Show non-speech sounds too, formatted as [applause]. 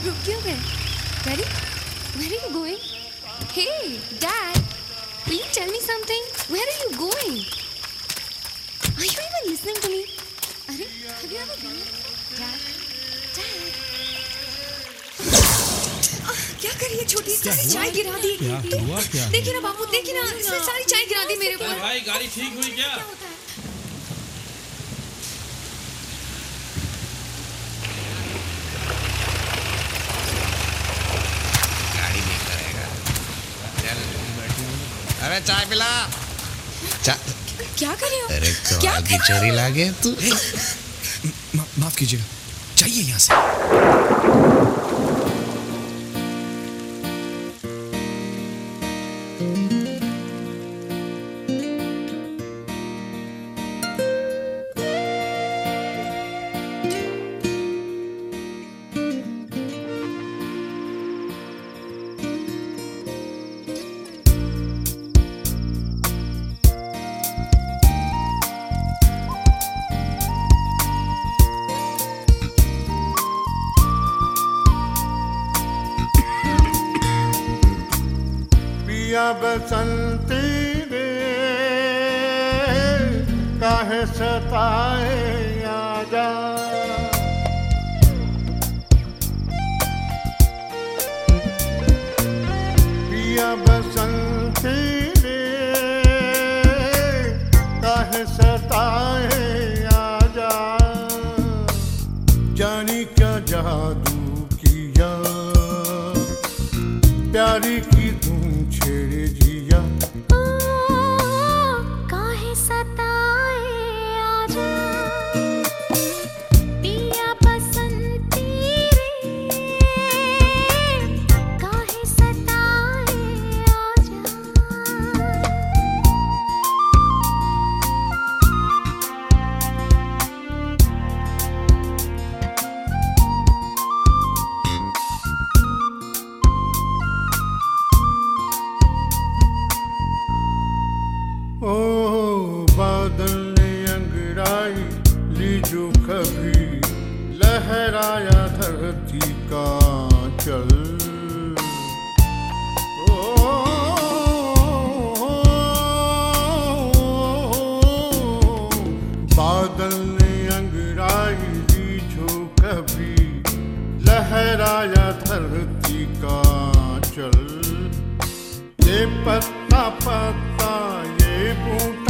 आप रुक क्यों गए where are you going? Hey, Dad, will you tell me something? Where are you going? Are you even listening to me? अरे, have you ever been here? Dad, Dad. आह, क्या करी है छोटी सी हुआ? चाय गिरा दी क्या हुआ, क्या देखिए ना बाबू देखिए ना इसने सारी चाय गिरा दी मेरे ऊपर भाई गाड़ी ठीक हुई क्या क्या होता है गाड़ी नहीं करेगा चल अरे चाय पिला। चाय क्या कर रहे हो? अरे क्या की चोरी लागे तू। [laughs] माफ़ कीजिएगा चाहिए यहाँ से। पिया बसंती रे काहे सताए आजा। पिया बसंती रे काहे सताए आजा। जानी क्या जादू किया। प्यारी की तुम बादल ने अंगड़ाई, ली जो कभी लहराया धरती का चल। बादल ने अंगड़ाई, ली जो कभी लहराया धरती का चल। ये पत्ता पत्ता, ये बूटा